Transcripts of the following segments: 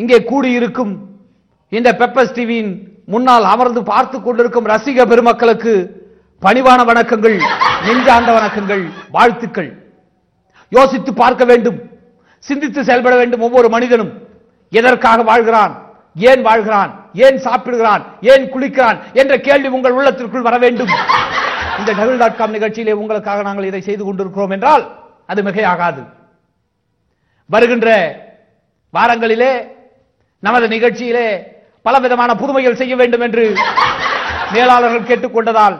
இங்கே கூடியிருக்கும் இந்த பெப்பர்ஸ் டிவியின் முன்னால் அமர்ந்து பார்த்து கொண்டிருக்கும் ரசிக பெருமக்களுக்கு பணிவான வணக்கங்கள் நெஞ்சார்ந்த வணக்கங்கள் வாழ்த்துக்கள். யோசித்து பார்க்க வேண்டும் சிந்தித்து செயல்பட வேண்டும் ஒவ்வொரு மனிதனும். எதற்காக வாழ்கிறான்? ஏன் வாழ்கிறான்? ஏன் சாப்பிடுகிறான்? ஏன் குளிக்கிறான்? என்ற கேள்வி உங்கள் உள்ளத்திற்குள் வர வேண்டும். இந்த டபுள் டாட் காம் நிகழ்ச்சியிலே உங்களுக்காக நாங்கள் இதை செய்து கொண்டிருக்கிறோம் என்றால் அது மிகையாகாது. வருகின்ற வாரங்களிலே நமது நிகழ்ச்சியிலே பலவிதமான புதுமைகள் செய்ய வேண்டும் என்று மேலாளர்கள் கேட்டுக்கொண்டதால்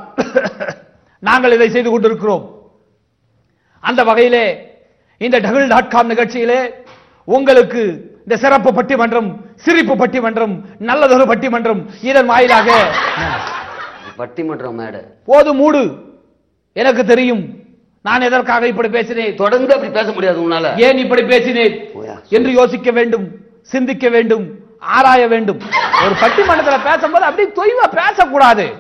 நாங்கள் இதை செய்து கொண்டிருக்கிறோம். அந்த வகையிலே இந்த டபுள் டாட் காம் நிகழ்ச்சியிலே உங்களுக்கு இந்த சிறப்பு பட்டிமன்றம் சிரிப்பு பட்டிமன்றம் நல்லதொரு பட்டிமன்றம் இதன் வாயிலாக பட்டிமன்றம் போது மூடு. எனக்கு தெரியும். நான் எதற்காக இப்படி பேசினேன்? தொடர்ந்து அப்படி பேச முடியாது உன்னால. ஏன் இப்படி பேசினேன். என்று யோசிக்க வேண்டும். சிந்திக்க வேண்டும் ஆராய வேண்டும். ஒரு பட்டிமன்றத்தில் பேசும்போது அப்படி தொய்வா பேசக்கூடாது.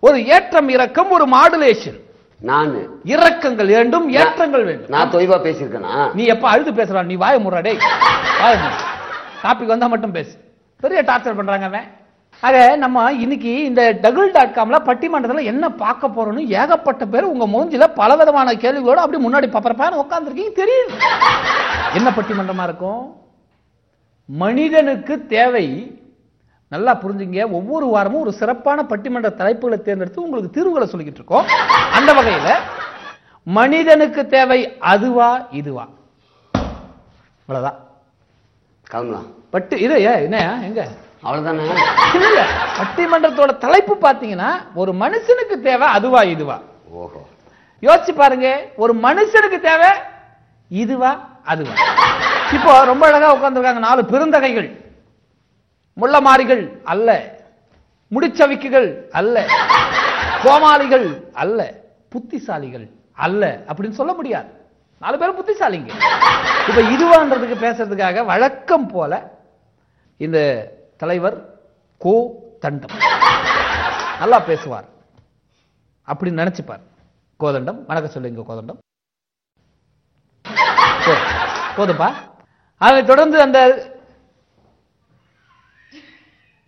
ஒரு ஏற்றம் இறக்கம் ஒரு மாடுலேஷன் நானு. இறக்கங்கள் வேண்டும் ஏற்றங்கள் வேண்டும். நான் தொய்வா பேசியிருக்கேனா? நீ எப்ப அழுது பேசுறா? நீ வாய முறா டேய். வாய டாபிக் வந்தா மட்டும் பேசு. பெரிய டார்ச்சர் பண்றாங்க அவன். ஆக நம்ம இன்னைக்கு இந்த டகுல் டாட் காம்ல பட்டிமன்றத்துல என்ன பார்க்க போறோம்னு ஏகப்பட்ட பேர் உங்க மூஞ்சில பலவிதமான கேள்விகளோட அப்படி முன்னாடி பப்பரப்பான உட்கார்ந்துருக்கீங்க. தெரியும் என்ன பட்டிமன்றமா இருக்கும்? மனிதனுக்கு தேவை. நல்லா புரிஞ்சுங்க. ஒவ்வொரு வாரமும் ஒரு சிறப்பான பட்டிமன்ற தலைப்புகளை தேர்ந்தெடுத்து உங்களுக்கு தீர்வுகளை சொல்லிக்கிட்டு இருக்கோம். அந்த வகையில மனிதனுக்கு தேவை அதுவா இதுவா? அவ்வளவுதான். கிளம்பலாம். பட்டு இது என்ன எங்க? இல்ல பட்டிமன்றத்தோட தலைப்பு பாத்தீங்கன்னா ஒரு மனுஷனுக்கு தேவை அதுவா இதுவா? ஓஹோ. யோசிச்சு பாருங்க. ஒரு மனுஷனுக்கு தேவை இதுவா அதுவா? இப்போ ரொம்ப அழகா உட்கார்ந்துருக்காங்க. நாலு பெருந்தகைகள். முள்ளமாரிகள் அல்ல. முடிச்சவிக்குகள் அல்ல. கோமாளிகள் அல்ல. புத்திசாலிகள் அல்ல அப்படின்னு சொல்ல முடியாது. நாலு பேரும் புத்திசாலிங்க. இப்ப இதுவான்றதுக்கு பேசுறதுக்காக வழக்கம் போல இந்த தலைவர் கோ தண்டம். நல்லா பேசுவார். அப்படின்னு நினைச்சுப்பார். கோதண்டம் வணக்கம் சொல்லுங்க கோதண்டம் போதும்பா? அதை தொடர்ந்து அந்த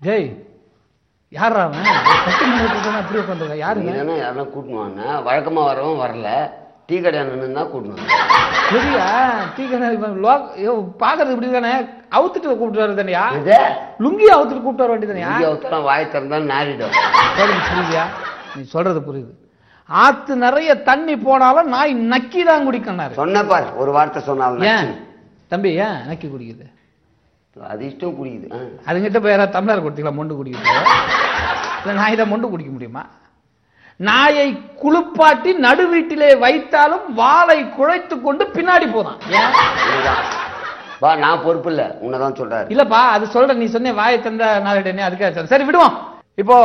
ஜெய் யாரா அவன்? அப்படி உட்காந்துருக்க? நீ யாருங்க தானே யாரா கூட்டணும் வாங்க வழக்கமா வரவும் வரல. டீ கடை நின்று தான் கூட்டணும் சரியா? டீ கடை லோ- பாக்குறது இப்படி தானே? அவுத்துட்டு கூப்பிட்டு வர தானயா லுங்கி அவுத்துட்டு கூப்பிட்டு வர வேண்டியதானயா ஒத்துலாம் வாய் திறந்தா நாரிடும் புரியுதியா? நீ சொல்றது புரியுது. ஆத்து நிறைய தண்ணி போனாலும் நாய் நக்கி தான் குடிக்கணும் சொன்ன பார் ஒரு வார்த்தை சொன்னாலும் தம்பி ஏன் நக்கி குடிக்குது? அது இஷ்டம் குடிக்குது. அதுங்கிட்ட போய் யாராவது தமிழர் கொடுத்தீங்களா மொண்டு குடிக்குது இல்லை நாய் தான் மொண்டு குடிக்க முடியுமா? நாயை குளிப்பாட்டி நடு வீட்டிலே வைத்தாலும் வாளை குழைத்து கொண்டு பின்னாடி போதான். பா நான் பொறுப்பு இல்ல. உன்னதான் சொல்றாரு. இல்லப்பா அது சொல்ற நீ சொன்ன வாயை தந்த நாளிடனே அதுக்காக. சரி விடுவோம். இப்போ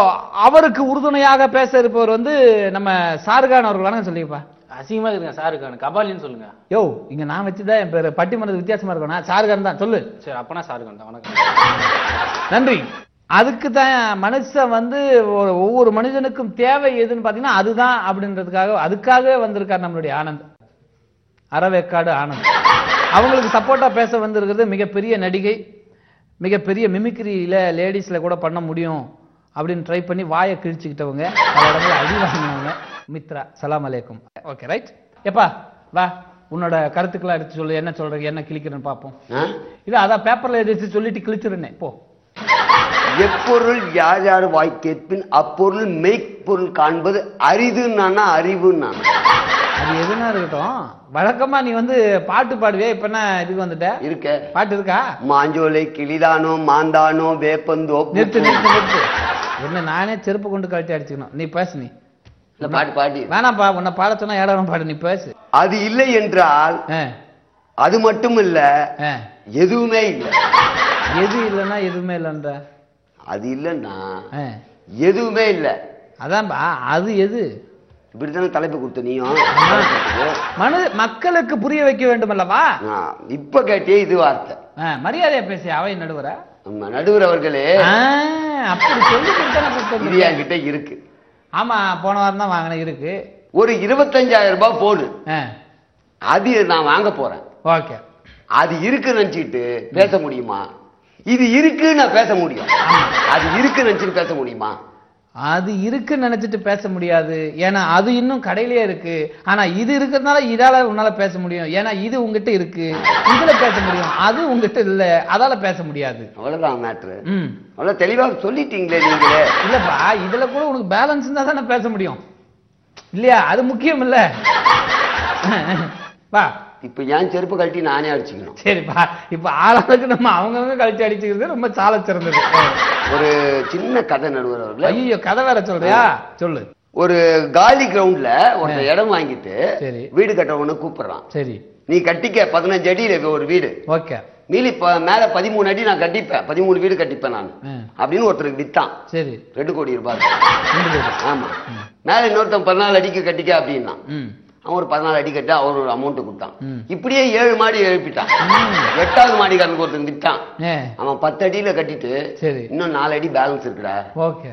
அவருக்கு உறுதுணையாக பேச இருப்பவர் வந்து நம்ம ஷாருகான் அவர்கள். வணக்கம் சொல்லிப்பா அசிங்கமா இருக்குங்க சாருக்கானு கபாலின்னு சொல்லுங்க. யோ இங்க நான் வச்சுதான் என் பேரு. பட்டிமன்றது வித்தியாசமா இருக்கணும் ஷாருகான் தான். சொல்லு. சரி அப்பனா சாருக்கான் தான். வணக்கம். நன்றி. அதுக்கு தான் மனுஷன் வந்து ஒவ்வொரு மனிதனுக்கும் தேவை எதுன்னு பார்த்தீங்கன்னா அதுதான் அப்படின்றதுக்காக அதுக்காகவே வந்திருக்கார் நம்மளுடைய ஆனந்த். அறவேக்காடு ஆனந்த். அவங்களுக்கு சப்போர்ட்டா பேச வந்திருக்கிறது மிகப்பெரிய நடிகை மிகப்பெரிய மிமிக்ரியில லேடிஸ்ல கூட பண்ண முடியும் அப்படின்னு ட்ரை பண்ணி வாயை கிழிச்சுக்கிட்டவங்க. இடத்துல அடி வாங்கினவங்க. மித்ரா சலாம் அலைக்கும். ஓகே ரைட் எப்பா வா. உன்னோட கருத்துக்களை எடுத்து சொல்லு என்ன சொல்றீங்க என்ன கிழிக்கிறேன்னு பார்ப்போம்? இல்ல அதான் பேப்பர்ல எழுதி சொல்லிட்டு கிழிச்சிருந்தே போ. எப்பொருள் யார் யார் வாய் கேட்பின் அப்பொருள் மெய்ப்பொருள் காண்பது அரிதுன்னா அறிவுன்னா? அது எதுனா இருக்கட்டும். வழக்கமா நீ வந்து பாட்டு பாடுவே இப்ப என்ன இதுக்கு வந்துட்ட? இருக்க. பாட்டு இருக்கா? மாஞ்சோலை கிளிதானோ மாந்தானோ வேப்பந்தோ நிறுத்து நிறுத்து நிறுத்து. என்ன நானே செருப்பு கொண்டு கழட்டி அடிச்சுக்கணும். நீ பேசு நீ. இல்ல பாட்டு பாடி. வேணாம்ப்பா உன்னை பாட சொன்னா ஏடாரம் பாடு நீ பேசு. அது இல்லை என்றால் அது மட்டும் இல்ல. எதுவுமே இல்லை. எது இல்லைன்னா எதுவுமே இல்லைன்ற. அது இல்லைன்னா. எதுவுமே இல்லை. அதான்பா அது எது? இப்படித்தானே தலைப்பு கொடுத்த நீயும் மனு மக்களுக்கு புரிய வைக்க வேண்டும் அல்லவா ஆ, இப்ப கேட்டே இது வார்த்தை. மரியாதையா பேசி அவை நடுவர? நடுவர் அவர்களே. அப்படி சொல்லி இது. என்கிட்ட இருக்கு. ஆமா போன வாரம் தான் வாங்கினேன் இருக்கு. ஒரு இருபத்தஞ்சாயிரம் ரூபாய் போடு. ஆ, அது நான் வாங்க போறேன். ஓகே. அது இருக்கு நினைச்சிட்டு பேச முடியுமா? இது இருக்கு நான் பேச முடியும். அது இருக்கு நினைச்சுட்டு பேச முடியுமா? அது இருக்குன்னு நினைச்சிட்டு பேச முடியாது. ஏன்னா அது இன்னும் கடையிலேயே இருக்கு. ஆனா இது இருக்கிறதுனால இதால உன்னால பேச முடியும். ஏன்னா இது உங்ககிட்ட இருக்கு. இதுல பேச முடியும். அது உங்ககிட்ட இல்ல. அதால பேச முடியாது. அவ்வளவுதான் மேட்ரு ம். அவ்வளவு தெளிவா சொல்லிட்டீங்களே நீங்களே. இல்லப்பா இதுல கூட உனக்கு பேலன்ஸ் இருந்தா தானே பேச முடியும். இல்லையா? அது முக்கியம் இல்ல. வா. இப்ப என் செருப்பு கழட்டி நானே அடிச்சுக்கணும்? சரிப்பா. இப்ப ஆளாளுக்கு நம்ம அவங்கவங்க கழிச்சு அடிச்சுக்கிறது ரொம்ப சால சிறந்தது. ஒரு சின்ன கதை நடுவர் அவர்களே. ஐயோ கதை வேற சொல்றியா? சொல்லு. ஒரு காலி கிரவுண்ட்ல ஒருத்தன் இடம் வாங்கிட்டு. வீடு கட்டவனு கூப்பிடுறான். சரி. நீ கட்டிக்க பதினஞ்சு அடியில ஒரு வீடு. ஓகே. மீலி மேல பதிமூணு அடி நான் கட்டிப்பேன். பதிமூணு வீடு கட்டிப்பேன் நான். அப்படின்னு ஒருத்தருக்கு வித்தான். சரி. ரெண்டு கோடி ரூபாய். ஆமா. மேல இன்னொருத்தன் பதினாலு அடிக்கு கட்டிக்க அப்படின்னா. அவன் ஒரு பதினாலு அடி கட்டி அவர் ஒரு அமௌண்ட் கொடுத்தான். இப்படியே ஏழு மாடி எழுப்பிட்டான். எட்டாவது மாடிக்காரனுக்கு ஒருத்தன் ஏ. அவன் பத்து அடியில கட்டிட்டு சரி. இன்னும் நாலு அடி பேலன்ஸ் இருக்குடா.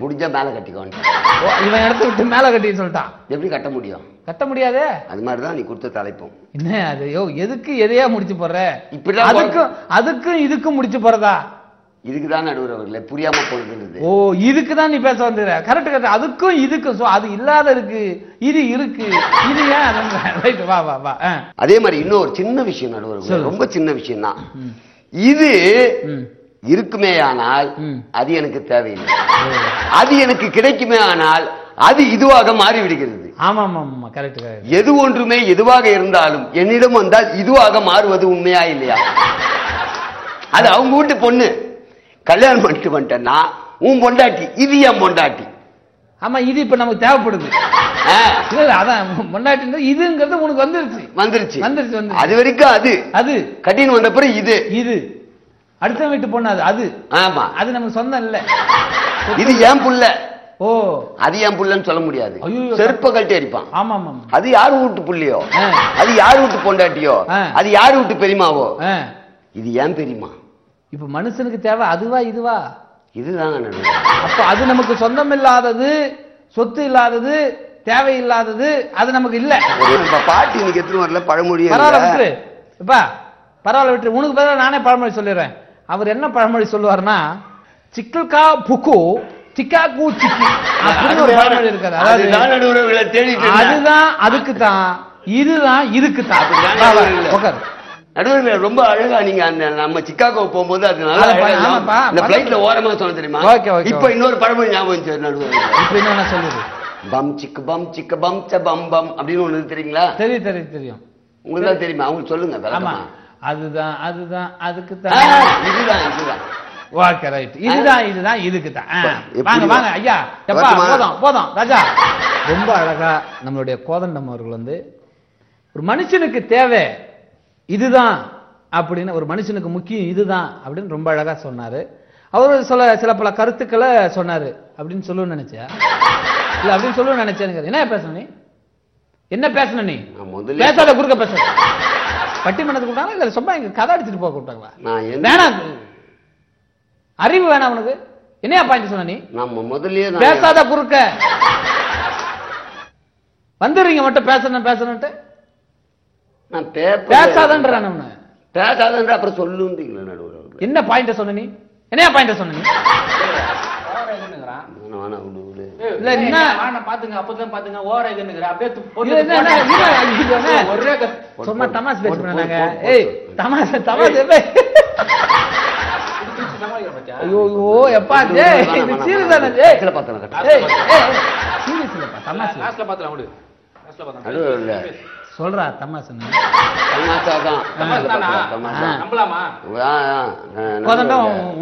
முடிஞ்சா மேல கட்டிக்கோன்னு ஓ, இவன் இடத்த விட்டு மேல கட்டி சொல்லிட்டான். எப்படி கட்ட முடியும்? கட்ட முடியாதே? அது மாதிரிதான் நீ கொடுத்த தலைப்பும். என்ன அது? எதுக்கு எதையா முடிச்சு போடுற? இப்படிதான் அதுக்கும் அதுக்கும் இதுக்கும் முடிச்சு போறதா? இதுக்குதான் நடுவர் அவர்களே புரியாம போகுது ஓ இதுக்கு தான் நீ பேச வந்துற கரெக்ட் கரெக்ட் அதுக்கும் இதுக்கும் சோ அது இல்லாத இருக்கு. இது இருக்கு. இது ஏன் ரைட் வா வா வா. அதே மாதிரி இன்னும் ஒரு சின்ன விஷயம் நடுவர். ரொம்ப சின்ன விஷயம் தான். இது. இருக்குமே ஆனால். அது எனக்கு தேவையில்லை. அது எனக்கு கிடைக்குமே ஆனால் அது இதுவாக மாறி விடுகிறது ஆமா ஆமா ஆமா கரெக்ட் கரெக்ட் எது ஒன்றுமே எதுவாக இருந்தாலும் என்னிடம் வந்தால் இதுவாக மாறுவது உண்மையா இல்லையா? அது அவங்க வீட்டு பொண்ணு. கல்யாணம் பண்ணிட்டு வந்துட்டேன்னா உன் பொண்டாட்டி இது என் பொண்டாட்டி. ஆமா இது இப்ப நமக்கு தேவைப்படுது. அதான் முன்னாடி இதுங்கிறது உனக்கு வந்துருச்சு. வந்துருச்சு. வந்துருச்சு வந்துருச்சு. அது வரைக்கும் அது. அது. கட்டின்னு வந்த பிறகு இது. இது. அடுத்த வீட்டு பொண்ணு அது அது. ஆமா. அது நமக்கு சொந்தம் இல்ல. இது என் புள்ள. ஓ. அது என் புள்ளன்னு சொல்ல முடியாது. செருப்ப கழட்டி அடிப்பான். ஆமா ஆமா. அது யார் வீட்டு புள்ளியோ. அது யார் வீட்டு பொண்டாட்டியோ. அது யார் வீட்டு பெரியமாவோ. இது ஏன் பெரியமா இப்ப மனுஷனுக்கு தேவை அதுவா இதுவா? இதுதாங்க நடுவர் அப்ப அது நமக்கு சொந்தம் இல்லாதது சொத்து இல்லாதது தேவையில்லாதது அது நமக்கு இல்ல. பாட்டி இன்னைக்கு எத்தனை வரல பழமொழியே பரவாயில்ல. விட்டுரு. இப்பா பரவாயில்ல விட்டுரு. உனக்கு பதிலா நானே பழமொழி சொல்லிடுறேன். அவர் என்ன பழமொழி சொல்லுவாருன்னா சிக்கல்கா புக்கு சிக்காக்கு சிக்கி அப்படின்னு ஒரு பழமொழி இருக்காது. அதாவது அதுதான் அதுக்கு தான் இதுதான் இதுக்கு தான். உட்காரு. நடுவர்களே ரொம்ப அழகா நீங்க அந்த நம்ம சிக்காகோ போகும்போது அது நல்லா இந்த பிளைட்ல ஓரமா சொல்ல தெரியுமா? ஓகே, ஓகே, இப்ப. இன்னொரு பழமொழி ஞாபகம் வந்துச்சு நடுவர் இப்ப என்ன சொல்லுது? பம் சிக்கு பம் சிக்கு பம் ச பம் பம் அப்படின்னு ஒண்ணு தெரியுங்களா? தெரியும் தெரியும் தெரியும். உங்களுக்கு தான் தெரியுமா? அவங்க சொல்லுங்க ஆமா. அதுதான் அதுதான் அதுக்கு தான் இதுதான் இதுதான். Okay right. இதுதான் இதுதான் இதுக்கு தான் வாங்க வா- வாங்க ஐயா? போதும் போதும் ராஜா. ரொம்ப அழகா நம்மளுடைய கோதண்டம் அவர்கள் வந்து ஒரு மனுஷனுக்கு தேவை இதுதான் அப்படின்னு ஒரு மனுஷனுக்கு முக்கியம் இதுதான் அப்படின்னு ரொம்ப அழகா சொன்னாரு. அவர் சொல்ல சில பல கருத்துக்களை சொன்னாரு. அப்படின்னு சொல்லணும்னு நினைச்சா இல்ல அப்படின்னு சொல்லணும்னு நினைச்சேன் என்ன பேசணும் நீ? என்ன பேசணும் நீ? முதல்ல பேசாத குறுக்க பேச. பட்டிமன்றத்துக்கு கூப்பிட்டாங்களா? இல்ல சும்மா இங்க கதை அடிச்சுட்டு போக கூப்பிட்டாங்களா? வேணாம். அறிவு வேணாம் உனக்கு. என்னையா பாயிண்ட் சொன்ன நீ? நம்ம முதல்லயே நான் பேசாத குறுக்க. வந்துடுறீங்க மட்டும் பேசணும் பேசணும்ட்டு நான் பேப்பர் பேசாதன்றான் அவனு பேசாதன்ற அப்புறம் சொல்லுன்றீங்களா நடுவர். என்ன பாயிண்ட் சொன்ன நீ என்னையா பாயிண்ட் சொன்ன நீ இல்ல, என்ன- பாத்துங்க அப்பதான் பாத்துங்க இதுன்னுங்கிற அப்படியே? ஒரே சும்மா தமாஸ் பேச பண்ணாங்க ஏய். தமாஸ் தமாஸ்? ஐயோ ஐயோ எப்பா வேணாம், இது வேணாம், சீரியஸ் வேணாம். தானே ஏய் கடைசியில பார்த்தேன், கடைசியில. ஏய் ஏய் சீரியஸ் இல்லப்பா தமாஸ் இல்ல. லாஸ்ட்ல பாத்துலாம் விடு லாஸ்ட்ல பாத்துலாம் நடுவர் இல்ல. சொல்றா நடுவர்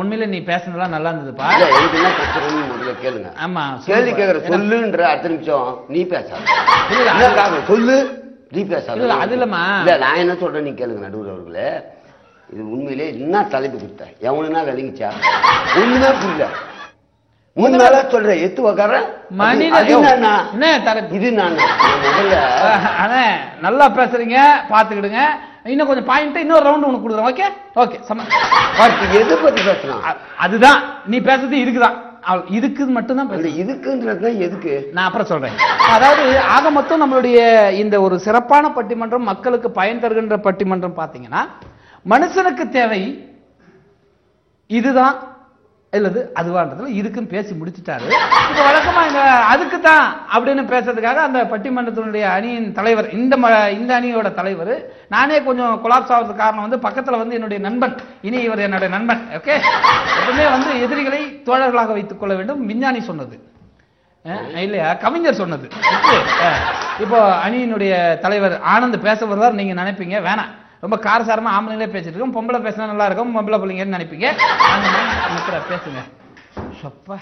உண்மையில நீ பேசுனதெல்லாம் நல்லா இருந்ததுப்பா. எனக்கு என்ன முதல்ல கேளுங்க. ஆமா கேள்வி. கேக்குற சொல்லுன்ற அடுத்த நிமிஷம் நீ பேசாத? சொல்லு நீ பேசாத. இல்ல, அது இல்லம்மா. இல்ல நான் என்ன சொல்றேன் நீ கேளுங்க நடுவர் அவர்களே. இது உண்மையிலே என்ன தலைப்பு கொடுத்த? எவனுனா விளங்கிச்சா? ஒண்ணுமே புரியல. மூணு நாளா சொல்றேன் எத்து உக்கார மனித அது என்னன்னா? என்ன தலைப்பு இது நான் நல்லா பேசுறீங்க பாத்துக்கிடுங்க. இன்னும் கொஞ்சம் பாயிண்ட் இன்னொரு ரவுண்ட் உனக்கு கொடுக்குறேன் ஓகே ஓகே எதை பத்தி பேசணும் அ- அதுதான் நீ பேசுறது இதுக்குதான். இதுக்கு மட்டும் தான் அந்த இதுக்குன்றது எதுக்கு? நான் அப்புறம் சொல்றேன். அதாவது ஆக மொத்தம் நம்மளுடைய இந்த ஒரு சிறப்பான பட்டிமன்றம் மக்களுக்கு பயன் தருகின்ற பட்டிமன்றம் பாத்தீங்கன்னா மனுஷனுக்கு தேவை இதுதான். இல்லது அதுவான்றதுல இதுக்கும் பேசி முடிச்சுட்டாரு. இப்ப வழக்கமா இந்த அதுக்கு தான் அப்படின்னு பேசுறதுக்காக அந்த பட்டிமன்றத்தினுடைய அணியின் தலைவர் இந்த ம- இந்த அணியோட தலைவர் நானே கொஞ்சம் கொலாப்ஸ் ஆகிறதுக்கு காரணம் வந்து பக்கத்துல வந்து என்னுடைய நண்பன். இனி இவர் என்னுடைய நண்பன் ஓகே எப்பவுமே வந்து எதிரிகளை தோழர்களாக வைத்துக் கொள்ள வேண்டும் விஞ்ஞானி சொன்னது. இல்லையா? கவிஞர் சொன்னது. இப்போ அணியினுடைய தலைவர் ஆனந்த் பேச வருவார் நீங்க நினைப்பீங்க வேணாம். ரொம்ப காரசாரமாக ஆம்பளைங்களே பேசிட்டு இருக்கோம். பொம்பளை பேசினா நல்லா இருக்கும். பொம்பளை பிள்ளைங்கன்னு நினைப்பீங்க. பேசுங்க. சப்பா